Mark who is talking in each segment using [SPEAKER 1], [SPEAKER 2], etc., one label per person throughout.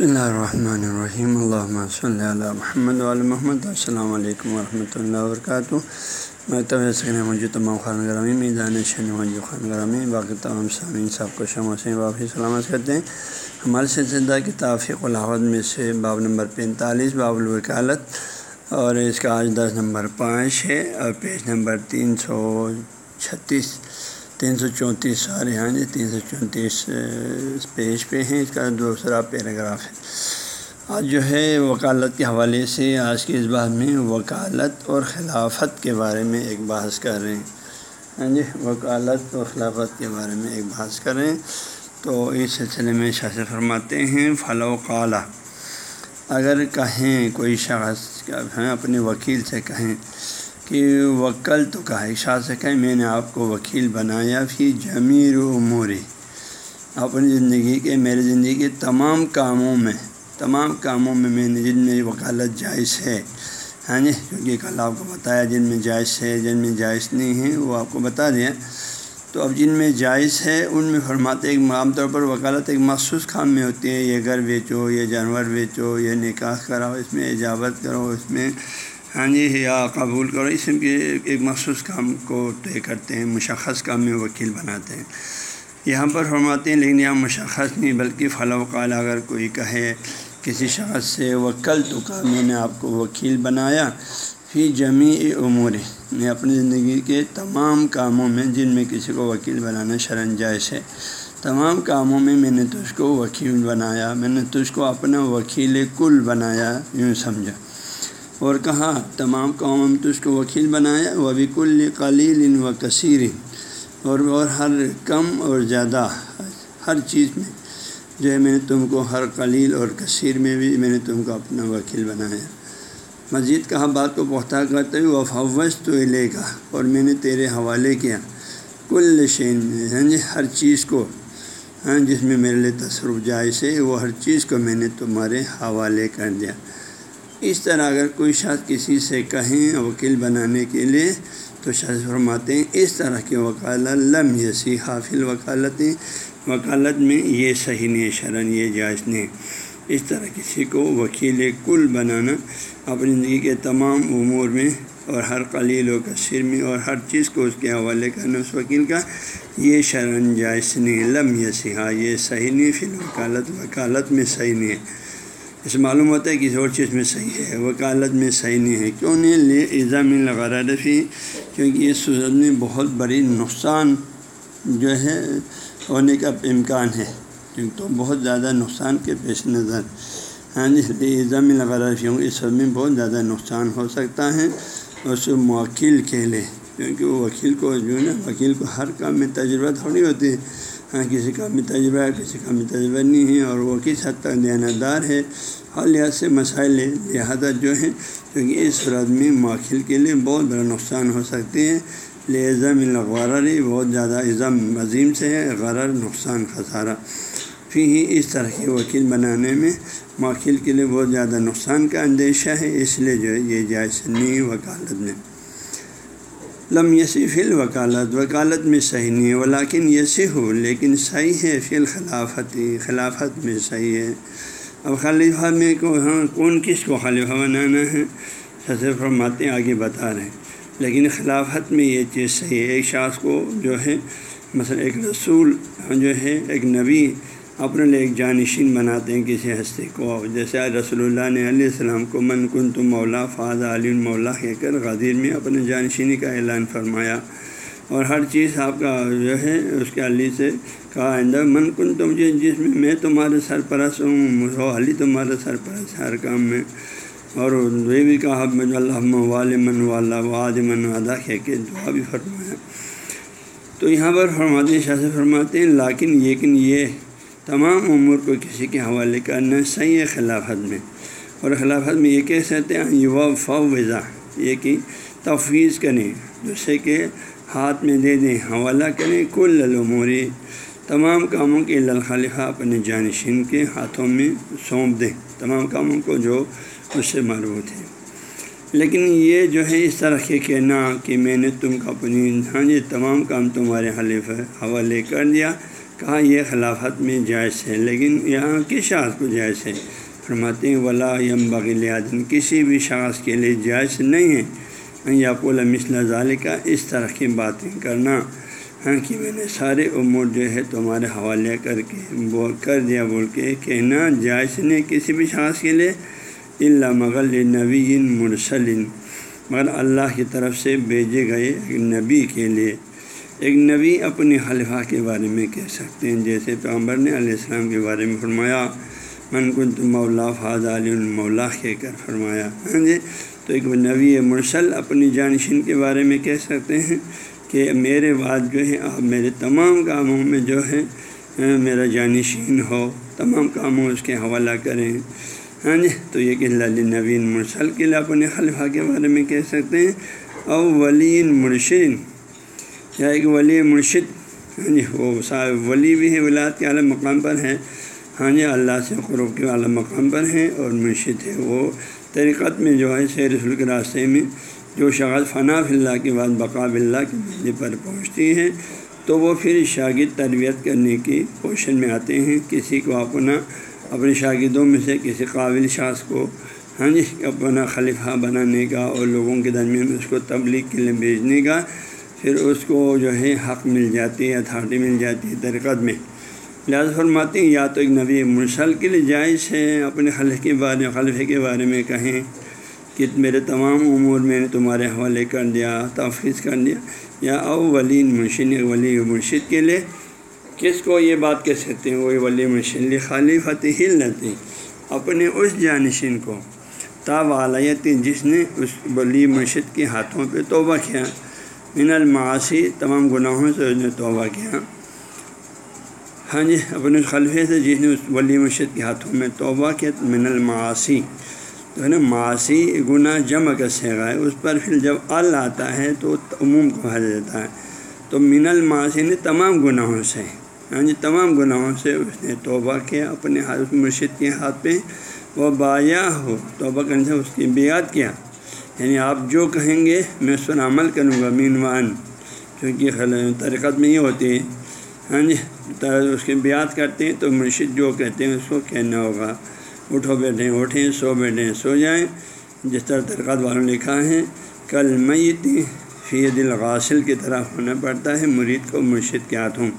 [SPEAKER 1] بسم اللہ الرحمن الرحیم اللہ صلی اللہ محمد علیہ محمد السلام علیکم ورحمۃ اللہ وبرکاتہ میں سکن مجھے تمام خان گرامی میزان شن موجود خان گرامی باقی تمام سامعین صاحب کو شم سے واپسی سلامت کرتے ہیں ہمارے سلسلہ کی تافق الحد میں سے باب نمبر پینتالیس باب الوکالت اور اس کا آج دس نمبر پانچ ہے اور پیج نمبر تین سو چھتیس تین سو چونتیس سارے ہاں جی تین سو چونتیس پیج پہ ہیں۔ اس کا دوسرا پیراگراف ہے۔ آج جو ہے وکالت کے حوالے سے آج کے اس بات میں وکالت اور خلافت کے بارے میں ایک بحث کر رہے ہیں۔ ہاں جی وکالت اور خلافت کے بارے میں ایک بحث کر رہے ہیں۔ تو اس سلسلے میں شاہ فرماتے ہیں، فلو قالا اگر کہیں کوئی شخص ہیں اپنے وکیل سے کہیں کہ وکل تو کہا شاہ سے کہیں میں نے آپ کو وکیل بنایا پھر جمیر عموری اپنی زندگی کے میری زندگی کے تمام کاموں میں، تمام کاموں میں میں نے، جن میں وکالت جائز ہے۔ ہاں جی کیونکہ کل آپ کو بتایا جن میں جائز ہے، جن میں جائز نہیں ہے، وہ آپ کو بتا دیا۔ تو اب جن میں جائز ہے، ان میں فرماتے ایک عام طور پر وکالت ایک مخصوص کام میں ہوتی ہے، یہ گھر بیچو، یہ جانور بیچو، یہ نکاح کراؤ، اس میں اجابت کرو اس میں ہاں جی یا قبول کرو۔ اس کے ایک مخصوص کام کو طے کرتے ہیں، مشخص کام میں وکیل بناتے ہیں۔ یہاں پر فرماتے ہیں، لیکن یہاں مشخص نہیں، بلکہ فلاں قال اگر کوئی کہے، کسی شخص سے، وکل تو کا میں نے آپ کو وکیل بنایا فی جمی امور۔ میں اپنی زندگی کے تمام کاموں میں، جن میں کسی کو وکیل بنانا شرن جائز ہے، تمام کاموں میں میں نے تجھ کو وکیل بنایا، میں نے تجھ کو اپنا وکیل کل بنایا، یوں سمجھا۔ اور کہا، تمام قوم تو اس کو وکیل بنایا وہ بھی کل قلیل و کثیر، اور اور ہر کم اور زیادہ، ہر چیز میں جو ہے میں نے تم کو، ہر قلیل اور کثیر میں بھی میں نے تم کو اپنا وکیل بنایا۔ مزید کہا، بات کو پختہ کرتے ہوئے وہ فوج تو لے گا اور میں نے تیرے حوالے کیا۔ کل شین ہاں جی ہر چیز کو ہاں جس میں میرے لیے تصرف جائز ہے، وہ ہر چیز کو میں نے تمہارے حوالے کر دیا۔ اس طرح اگر کوئی شخص کسی سے کہیں وکیل بنانے کے لیے تو شخص فرماتے ہیں، اس طرح کی وکالت لم یسی حافل وکالتیں وکالت میں یہ صحیح نہیں شرن یہ جائز نہیں اس طرح کسی کو وکیل کل بنانا اپنی زندگی کے تمام امور میں اور ہر قلیل و کثیر میں اور ہر چیز کو اس کے حوالے کرنا اس وکیل کا، یہ شرن جائز نہیں لم یسی ہاں یہ صحیح نہیں فی الوکالت، وکالت میں صحیح نہیں ہے۔ اس معلوم ہوتا ہے کسی اور چیز میں صحیح ہے، وکالت میں صحیح نہیں ہے۔ کیوں نہیں؟ لے ایزام لغارہ رفی کیونکہ اس صورت میں بہت بڑی نقصان جو ہے ہونے کا امکان ہے۔ کیونکہ تو بہت زیادہ نقصان کے پیش نظر۔ ہاں جی ایزام لغارہ رفی اس صورت میں بہت زیادہ نقصان ہو سکتا ہے۔ اس موکل کے لیے کیونکہ وہ وکیل کو جو ہے نا، وکیل کو ہر کام میں تجربہ تھوڑی ہوتی ہے۔ ہاں، کسی کا بھی تجربہ ہے کسی کا بھی تجربہ نہیں ہے اور وہ کس حد تک دیانتدار ہے، ہر لحاظ سے مسائل لہٰذا جو ہیں، کیونکہ اس صورت میں ماخل کے لیے بہت بڑا نقصان ہو سکتے ہیں۔ لہذم الغرری بہت زیادہ عظم، عظیم سے ہے، غرر، نقصان، خسارہ۔ پھر ہی اس طرح کے وکیل بنانے میں ماخل کے لیے بہت زیادہ نقصان کا اندیشہ ہے، اس لیے جو ہے، یہ جائز نہیں وکالت میں۔ لم یسی فی الوکالت، وکالت میں صحیح نہیں ہے ولاکن یسی ہو، لیکن صحیح ہے، فی الخلافتی خلافت میں صحیح ہے۔ اب خلیفہ میں کو ہاں کون کس کو خلیفہ بنانا ہے؟ سطح فرماتے آگے بتا رہے ہیں۔ لیکن خلافت میں یہ چیز صحیح ہے، ایک شخص کو جو ہے، مثلا ایک رسول جو ہے، ایک نبی اپنے لیے ایک جانشین بناتے ہیں کسی ہستی کو۔ جیسے رسول اللہ نے علیہ السلام کو من کن تم مولا فاض علی مولا کہہ کر غدیر میں اپنے جانشینی کا اعلان فرمایا۔ اور ہر چیز آپ کا جو ہے، اس کے علی سے کہا آئندہ، من کن تم جس میں میں تمہارے سرپرست ہوں مجھو علی تمہارے سرپرست ہر کام میں۔ اور یہ بھی کہا اللہ وال من والا واد من ادا کہہ کے دعا بھی فرمایا۔ تو یہاں پر فرماتے ہیں شاہ سے فرماتے ہیں، لیکن لیکن یہ تمام امور کو کسی کے حوالے کرنا صحیح ہے خلافت میں۔ اور خلافت میں یہ کہہ سکتے ہیں یہ فوضا، یہ کہ تفویض کریں، دوسرے کے ہاتھ میں دے دیں، حوالہ کریں کل العموری تمام کاموں کے للخلیفہ اپنے جانشین کے ہاتھوں میں سونپ دیں۔ تمام کاموں کو جو اس سے مربوط ہے لیکن یہ جو ہے، اس طرح کے کہنا کہ میں نے تم کو اپنی ہاں جی تمام کام تمہارے حلیف حوالے کر دیا۔ کہا یہ خلافت میں جائز ہے، لیکن یہاں کس شخص کو جائز ہے۔ فرماتے ہیں، ولا یم بغل کسی بھی شخص کے لیے جائز نہیں ہے۔ یقول مثلا ظال کا اس طرح کی باتیں کرنا۔ ہاں کہ میں نے سارے امور جو ہے تمہارے حوالے کر کے بول کر دیا، بول کے کہنا جائز نہیں کسی بھی شخص کے لیے۔ اللہ مغل نبی مرسلن مگر اللہ کی طرف سے بھیجے گئے نبی کے لیے۔ ایک نبی اپنی خلفہ کے بارے میں کہہ سکتے ہیں، جیسے پیغمبر نے علیہ السلام کے بارے میں فرمایا، من کن تو مولا فاض علی المولا کہہ کر فرمایا۔ ہاں جی تو ایک نبی مرسل اپنی جانشین کے بارے میں کہہ سکتے ہیں کہ میرے بعد جو ہے، آپ میرے تمام کاموں میں جو ہے ہاں، میرا جانشین ہو، تمام کاموں اس کے حوالہ کریں۔ ہاں جی تو یہ کہ اللہ نوین مرسل کے لیے اپنے خلفہ کے بارے میں کہہ سکتے ہیں۔ او ولین مرشد یا ایک ولی مرشد ہاں جی وہ ولی بھی ہے ولاد کے اعلیٰ مقام پر ہے ہاں جی اللہ سے قرب کے اعلیٰ مقام پر ہیں اور مرشد ہے وہ طریقت میں جو ہے، سیر رسول کے راستے میں جو شغل فنا اللہ کے بعد بقاب اللہ کے منزل پر پہنچتی ہے تو وہ پھر شاگرد تربیت کرنے کی کوشش میں آتے ہیں۔ کسی کو اپنا، اپنے شاگردوں میں سے کسی قابل شاخ کو ہاں جی اپنا خلیفہ بنانے کا اور لوگوں کے درمیان اس کو تبلیغ کے لیے بھیجنے کا پھر اس کو جو ہے حق مل جاتی ہے اتھارٹی مل جاتی ہے درکت میں۔ لہٰذا فرماتے ہیں، یا تو ایک نبی مرسل کے لیے جائز ہے، اپنے خلف کے بارے میں خلفے کے بارے میں کہیں کہ میرے تمام امور میں نے تمہارے حوالے کر دیا تفخیص کر دیا۔ یا او ولی مرشد ولی مرشد کے لیے کس کو یہ بات کہہ سکتے ہیں؟ وہی ولی مرشد خالی فتح ہیں اپنے اس جانشین کو تاوالت جس نے اس ولی مرشد کے ہاتھوں پہ توبہ کیا۔ من المعاصی تمام گناہوں سے اس نے توبہ کیا۔ ہاں جی اپنے خلفے سے جس نے اس ولی مرشد کے ہاتھوں میں توبہ کیا من المعاصی۔ تو ہے نا معاشی گناہ جمع کا سیگا ہے۔ اس پر پھر جب ال آتا ہے تو عموم کو کہا جاتا ہے۔ تو من المعاصی نے تمام گناہوں سے ہاں جی تمام گناہوں سے اس نے توبہ کیا، اپنے ہاتھ مرشد کے ہاتھ پہ۔ وہ بایا ہو، توبہ کرنے سے اس کی بیعت کیا۔ یعنی آپ جو کہیں گے میں اس پر عمل کروں گا مینوان کیونکہ طریقت میں یہ ہوتی ہے ہاں جی اس کی بیعت کرتے ہیں تو مرشد جو کہتے ہیں اس کو کہنا ہوگا۔ اٹھو بیٹھیں اٹھیں، سو بیٹھیں سو جائیں۔ جس طرح ترکات والوں نے لکھا ہے، کل میت فی دل غاسل کی طرح ہونا پڑتا ہے، مرید کو مرشد کے ہاتھوں۔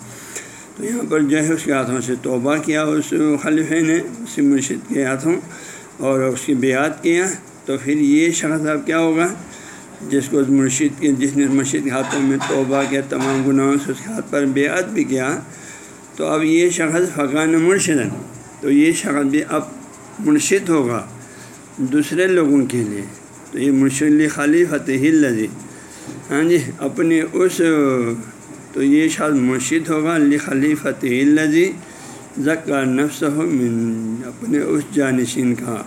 [SPEAKER 1] تو یہاں پر جو ہے، اس کے ہاتھوں سے توبہ کیا، اس خلیفے نے اسی مرشد کے ہاتھوں اور اس کی بیعت کیا۔ تو پھر یہ شخص اب کیا ہوگا؟ جس کو مرشد کے جس نے مرشد کے ہاتھوں میں توبہ کیا، تمام گناہوں سے اس کے ہاتھ پر بیعت بھی کیا، تو اب یہ شخص فقان مرشد تو یہ شخص بھی اب مرشد ہوگا دوسرے لوگوں کے لیے۔ تو یہ مرشد خالی فتح لذی ہاں جی اپنے اس تو یہ شاید مرشد ہوگا علی خلی فتح الزی ذکر نفس ہو من اپنے اس جانشین کا۔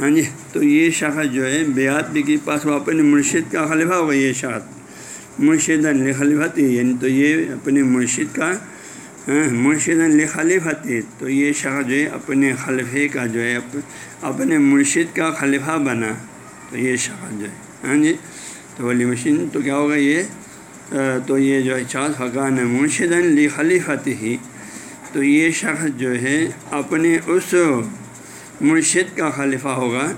[SPEAKER 1] ہاں جی تو یہ شخص جو ہے بیات بھی کے پاس وہ اپنے مرشد کا خلیفہ ہوگا یہ شخص مرشد علی یعنی تو یہ اپنے مرشد کا ہاں، مرشد علی خلیفت تو یہ شخص جو ہے، اپنے خلفے کا جو ہے اپنے مرشد کا خلیفہ بنا۔ تو یہ شخص جو ہے ہاں جی۔ تو ولی مشین، تو کیا ہوگا یہ؟ تو یہ جو ہے چار فقان مرشد علی خلیفت ہی تو یہ شخص جو ہے، اپنے اس مرشد کا خلیفہ ہوگا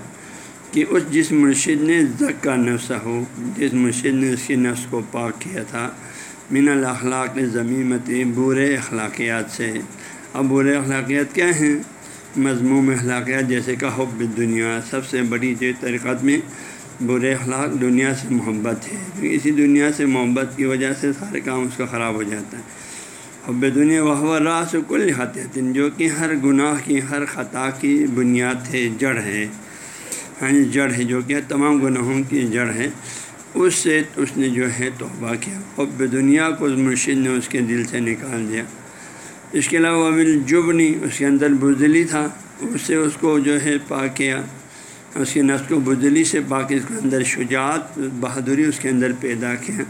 [SPEAKER 1] کہ اس جس مرشد نے زک کا نفس ہو، جس مرشد نے اس کے نفس کو پاک کیا تھا، من الاخلاق ضمیمتی برے اخلاقیات سے۔ اب برے اخلاقیات کیا ہیں؟ مضموم اخلاقیات جیسے کہ حب دنیا، سب سے بڑی جو طریقت میں برے اخلاق دنیا سے محبت ہے۔ اسی دنیا سے محبت کی وجہ سے سارے کام اس کا خراب ہو جاتا ہے۔ حب دنیا وہ راس کل حتیہ جو کہ ہر گناہ کی، ہر خطا کی بنیاد ہے، جڑ ہے۔ ہاں جی، جڑ ہے جو کہ تمام گناہوں کی جڑ ہے۔ اس سے اس نے جو ہے توبہ کیا۔ حب دنیا کو اس مرشد نے اس کے دل سے نکال دیا۔ اس کے علاوہ ابل جبنی اس کے اندر بزدلی تھا۔ اس سے اس کو جو ہے پا کیا۔ اس کے نفس کو بزدلی سے باقی اس کے اندر شجاعت، بہادری اس کے اندر پیدا کیا۔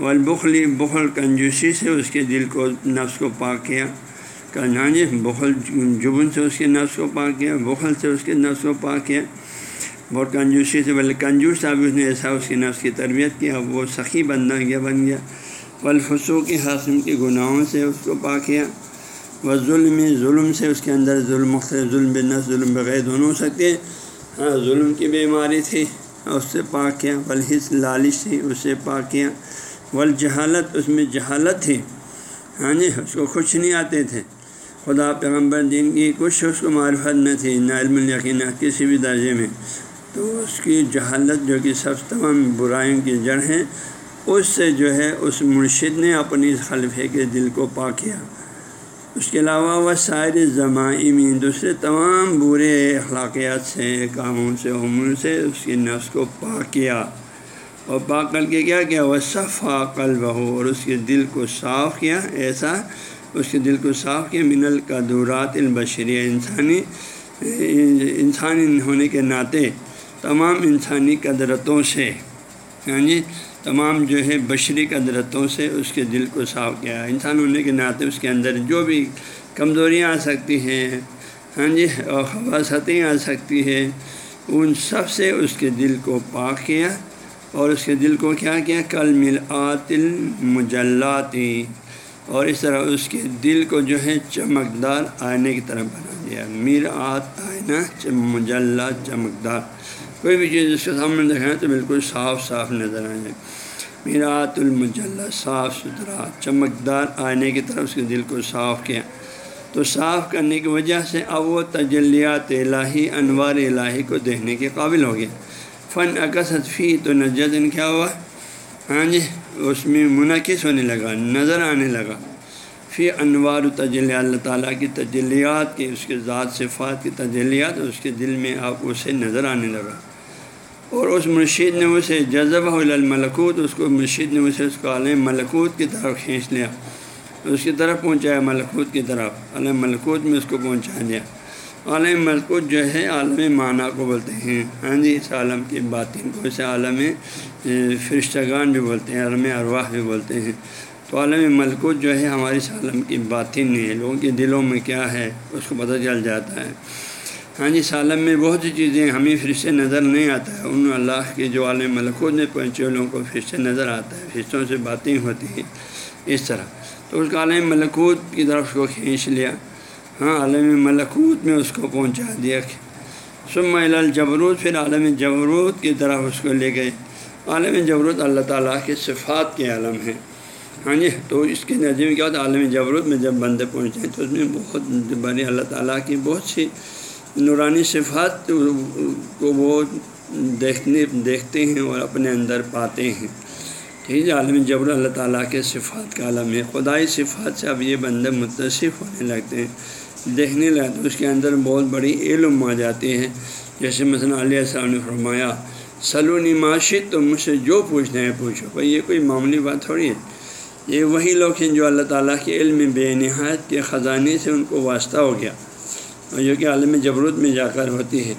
[SPEAKER 1] والبخلی بخل کنجوسی سے اس کے دل کو نفس کو پاک کیا۔ ہاں جی بخل جبن سے اس کے نفس کو پاک کیا، بخل سے اس کے نفس کو پاک کیا۔ بہت کنجوسی سے بلکہ کنجوس صاحب اس نے ایسا اس کے نفس کی تربیت کیا وہ سخی بندہ گیا بن گیا۔ والفسو کی حاصم کے گناہوں سے اس کو پاک کیا۔ و ظلم ظلم سے اس کے اندر ظلم مختلف، ظلم بنس ظلم بغیر دونوں ہو سکتے ہیں۔ ہاں ظلم کی بیماری تھی، اس سے پاک کیا۔ ولحص لالش تھی، اس سے پاک کیا۔ ول جہالت اس میں جہالت تھی۔ ہاں جی اس کو کچھ نہیں آتے تھے۔ خدا پیغمبر دین کی کچھ اس کو معرفت نہ تھی، نہ علم یقین کسی بھی درجے میں۔ تو اس کی جہالت جو کہ سب تمام برائیوں کی جڑ ہیں اس سے جو ہے، اس مرشد نے اپنی خلفے کے دل کو پا کیا۔ اس کے علاوہ وہ سارے زمائمی دوسرے تمام برے اخلاقیات سے، کاموں سے عمر سے اس کی نفس کو پا کیا۔ اور پاک کر کے کیا کیا؟ وہ صفا قلب ہو اور اس کے دل کو صاف کیا، ایسا اس کے دل کو صاف کیا، من القدورات البشری انسانی انسانی ہونے کے ناطے، تمام انسانی قدرتوں سے ہاں جی؟ تمام جو ہے بشری قدرتوں سے اس کے دل کو صاف کیا۔ انسان ہونے کے ناطے اس کے اندر جو بھی کمزوریاں آ سکتی ہیں ہاں جی؟ اور خواصتیں آ سکتی ہیں، ان سب سے اس کے دل کو پاک کیا۔ اور اس کے دل کو کیا کیا؟ کل مل آتل مجلاتی اور اس طرح اس کے دل کو جو ہے چمکدار آئینے کی طرف بنا دیا۔ میر آت آئینہ مجلہ چمکدار۔ کوئی بھی چیز اس کے سامنے دکھائیں تو بالکل صاف صاف نظر آ جائے میرات المجلہ صاف ستھرا، چمکدار آئینے کی طرف اس کے دل کو صاف کیا۔ تو صاف کرنے کی وجہ سے اب وہ تجلیات الہی، انوار الہی کو دیکھنے کے قابل ہو گیا۔ فن اکثت فی تو نجن کیا ہوا؟ ہاں جی اس میں منعقد ہونے لگا، نظر آنے لگا۔ فی انوار و تجلی اللہ تعالیٰ کی تجلیات کی اس کے ذات صفات کی تجلیات، اس کے دل میں آپ اسے نظر آنے لگا۔ اور اس مرشید نے اسے جذب الملکوت، اس کو مرشید نے اسے اس کو عالم ملکوت کی طرف کھینچ لیا۔ اس کی طرف پہنچایا، ملکوت کی طرف عالم ملکوت میں اس کو پہنچا دیا۔ عالم ملکوت جو ہے عالم معنیٰ کو بولتے ہیں۔ ہاں جی اس عالم کی باطن کو اسے عالم فرشتگان بھی بولتے ہیں، عالم ارواح بھی بولتے ہیں۔ تو عالم ملکوت جو ہے ہماری اس عالم کی باطن نہیں ہے۔ لوگوں کے دلوں میں کیا ہے، اس کو پتہ چل جاتا ہے۔ ہاں جی سالم میں بہت سی چیزیں ہمیں فرشتے نظر نہیں آتا ہے۔ ان اللہ کے جو عالم ملکوت میں پہنچے لوگوں کو فرشتے نظر آتا ہے، فرشتوں سے باتیں ہوتی ہیں، اس طرح۔ تو اس کا عالم ملکوت کی طرف کو کھینچ لیا۔ ہاں عالم ملکوت میں اس کو پہنچا دیا سم الجبروت، پھر عالم جبروت کی طرف اس کو لے گئے۔ عالم جبروت اللہ تعالیٰ کے صفات کے عالم ہیں۔ ہاں جی تو اس کے نظر میں کیا ہوتا ہے؟ عالم جبروت میں جب بندے پہنچے ہیں تو اس میں بہت بڑی اللہ تعالیٰ کی بہت سی نورانی صفات کو وہ دیکھنے، دیکھتے ہیں اور اپنے اندر پاتے ہیں۔ ٹھیک ہے، عالم جبر اللہ تعالیٰ کے صفات کا عالم ہے۔ خدائی صفات سے اب یہ بندے متصف ہونے لگتے ہیں۔ دیکھنے لگتے اس کے اندر بہت بڑی علم آ جاتی ہے۔ جیسے مثلاً علیہ السلام نے فرمایا، سلونی معاشی تو مجھ سے جو پوچھنا ہے پوچھو۔ بھائی، یہ کوئی معمولی بات تھوڑی ہے۔ یہ وہی لوگ ہیں جو اللہ تعالیٰ کے علم بے نہایت کے خزانے سے ان کو واسطہ ہو گیا اور جو کہ عالم جبروت میں جا کر ہوتی ہے۔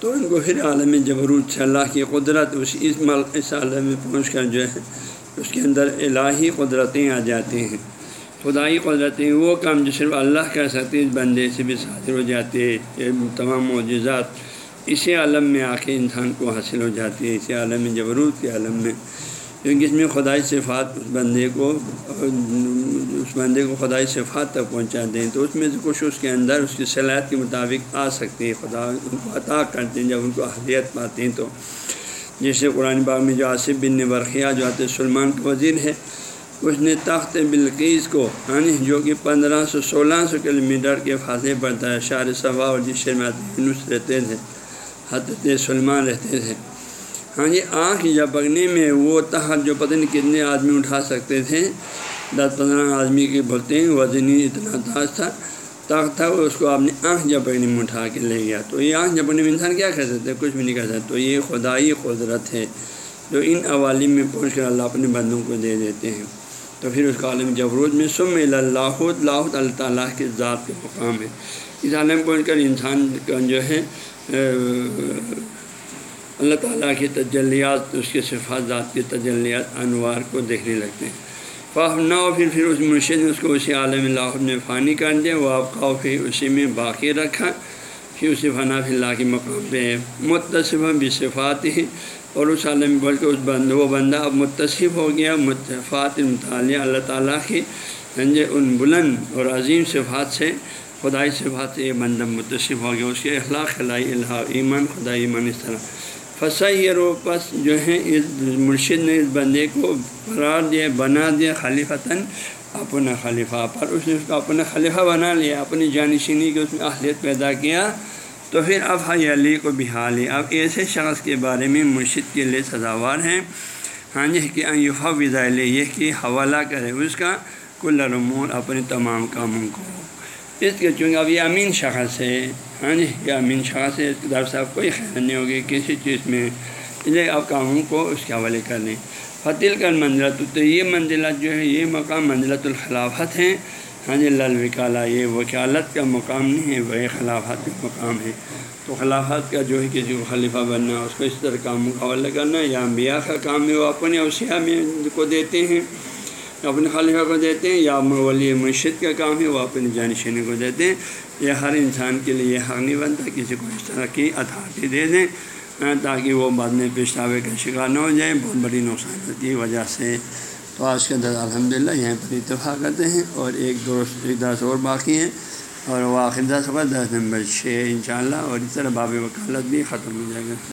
[SPEAKER 1] تو ان کو پھر عالم جبروت سے اللہ کی قدرت اس اس اس عالم میں پہنچ کر جو ہے، اس کے اندر الہی قدرتیں آ جاتی ہیں۔ خدائی قدرتیں وہ کام جو صرف اللہ کر سکتے اس بندے سے بھی حاصل ہو جاتے ہیں تمام معجزات اسی عالم میں آ کے انسان کو حاصل ہو جاتی ہے اسی عالم جبروت کے عالم میں۔ کیونکہ اس میں خدائی صفات اس بندے کو، اس بندے کو خدائی صفات تک پہنچا دیں تو اس میں سے کچھ اس کے اندر، اس کی صلاحیت کے مطابق آ سکتی ہے خدا ان کو عطا کرتے ہیں، جب ان کو اہلیت پاتے ہیں تو۔ جیسے قرآن باغ میں جو آصف بن برقیہ، جو آتے سلمان کا وزیر ہے اس نے تخت بلقیس کو ہاں جو کہ پندرہ سو سولہ سو کلو میٹر کے فاصلے پڑتا ہے شار صفا اور جس شہر میں رہتے تھے، حضرت سلمان رہتے تھے۔ ہاں جی آنکھ جھپکنے میں وہ تحت جو پتہ نہیں کتنے آدمی اٹھا سکتے تھے، دس پندرہ آدمی کے بولتے ہیں وزنی اتنا تاج تھا، تخت تھا، اس کو آپ نے آنکھ جھپکنے میں اٹھا کے لے گیا۔ تو یہ آنکھ جھپکنے میں انسان کیا کر سکتے کچھ بھی نہیں کر سکتے تو یہ خدائی قدرت ہے، جو ان عوالم میں پہنچ کر اللہ اپنے بندوں کو دے دیتے ہیں۔ تو پھر اس کا عالم جبروج میں سم اللہ اللہ اللہ تعالیٰ کے ذات کے مقام ہے۔ اس عالم پہنچ کر انسان کا جو ہے اللہ تعالیٰ کی تجلیات، اس کے صفات، ذات کی تجلیات، انوار کو دیکھنے لگتے ہیں۔ فاف نہ ہو پھر پھر اس مرشد نے اس کو اسی عالم اللہ نے فانی کر دیا۔ وہ آپ کا پھر اسی میں باقی رکھا۔ پھر اسی فنا فی اللہ کے مقام پہ متصف بھی صفات ہی اور اس عالم بول کے اس بند، وہ بندہ اب متصف ہو گیا متفات مطالعہ اللہ تعالیٰ کی سمجھے ان بلند اور عظیم صفات سے خدائی صفات سے یہ بندہ متصف ہو گیا، اس کے اخلاق، خلائی اللہ ایمان خدا ایمان، اس طرح۔ فصائی رو پس جو ہے اس مرشد نے اس بندے کو قرار دیا، بنا دیا خلیفتاً، اپنا خلیفہ۔ پر اس نے اس کو اپنا خلیفہ بنا لیا، اپنی جانشینی کے اس میں اہلیت پیدا کیا تو پھر اب ہاں حی علی کو بحالی ہاں اب ایسے شخص کے بارے میں مرشد کے لیے سزاوار ہیں۔ ہاں جی کہ یوفا وزائل یہ کہ حوالہ کرے اس کا کل رمول اپنے تمام کاموں کو۔ اس کے چونکہ اب یہ امین شخص ہے۔ ہاں جی یہ امین شخص ہے۔ اس صاحب کوئی خیال نہیں ہوگی کسی چیز میں۔ اسے اب کاموں کو اس کے حوالے کر لیں۔ فتل کر منزلت تو یہ منزلت جو ہے، یہ مقام منزلت الخلافت ہیں۔ ہاں جی لل یہ وکالت کا مقام نہیں ہے وہ خلافت کا مقام ہے۔ تو خلافت کا جو ہے کسی کو خلیفہ بننا اس کو اس طرح کام کا حوالہ کرنا یا انبیاء کا کام ہے، وہ اپنے اوسیہ میں کو دیتے ہیں، اپنے خلیفہ کو دیتے ہیں، یا ولی مرشد کا کام ہے، وہ اپنے جانشین کو دیتے ہیں۔ یہ ہر انسان کے لیے یہ حق نہیں بنتا کسی کو اس طرح کی اتھارٹی دے دیں ہاں، تاکہ وہ بعد میں پیشتاوے کا شکار نہ ہو جائے بہت بڑی نقصان کی وجہ سے۔ تو آج کے در الحمد للہ یہیں پر اتفاق کرتے ہیں اور ایک دو ایک درس اور باقی ہیں اور وہ آخر درس ہوگا دس نمبر چھ ان شاء اللہ اور اس طرح باب وکالت بھی ختم ہو جائے گا۔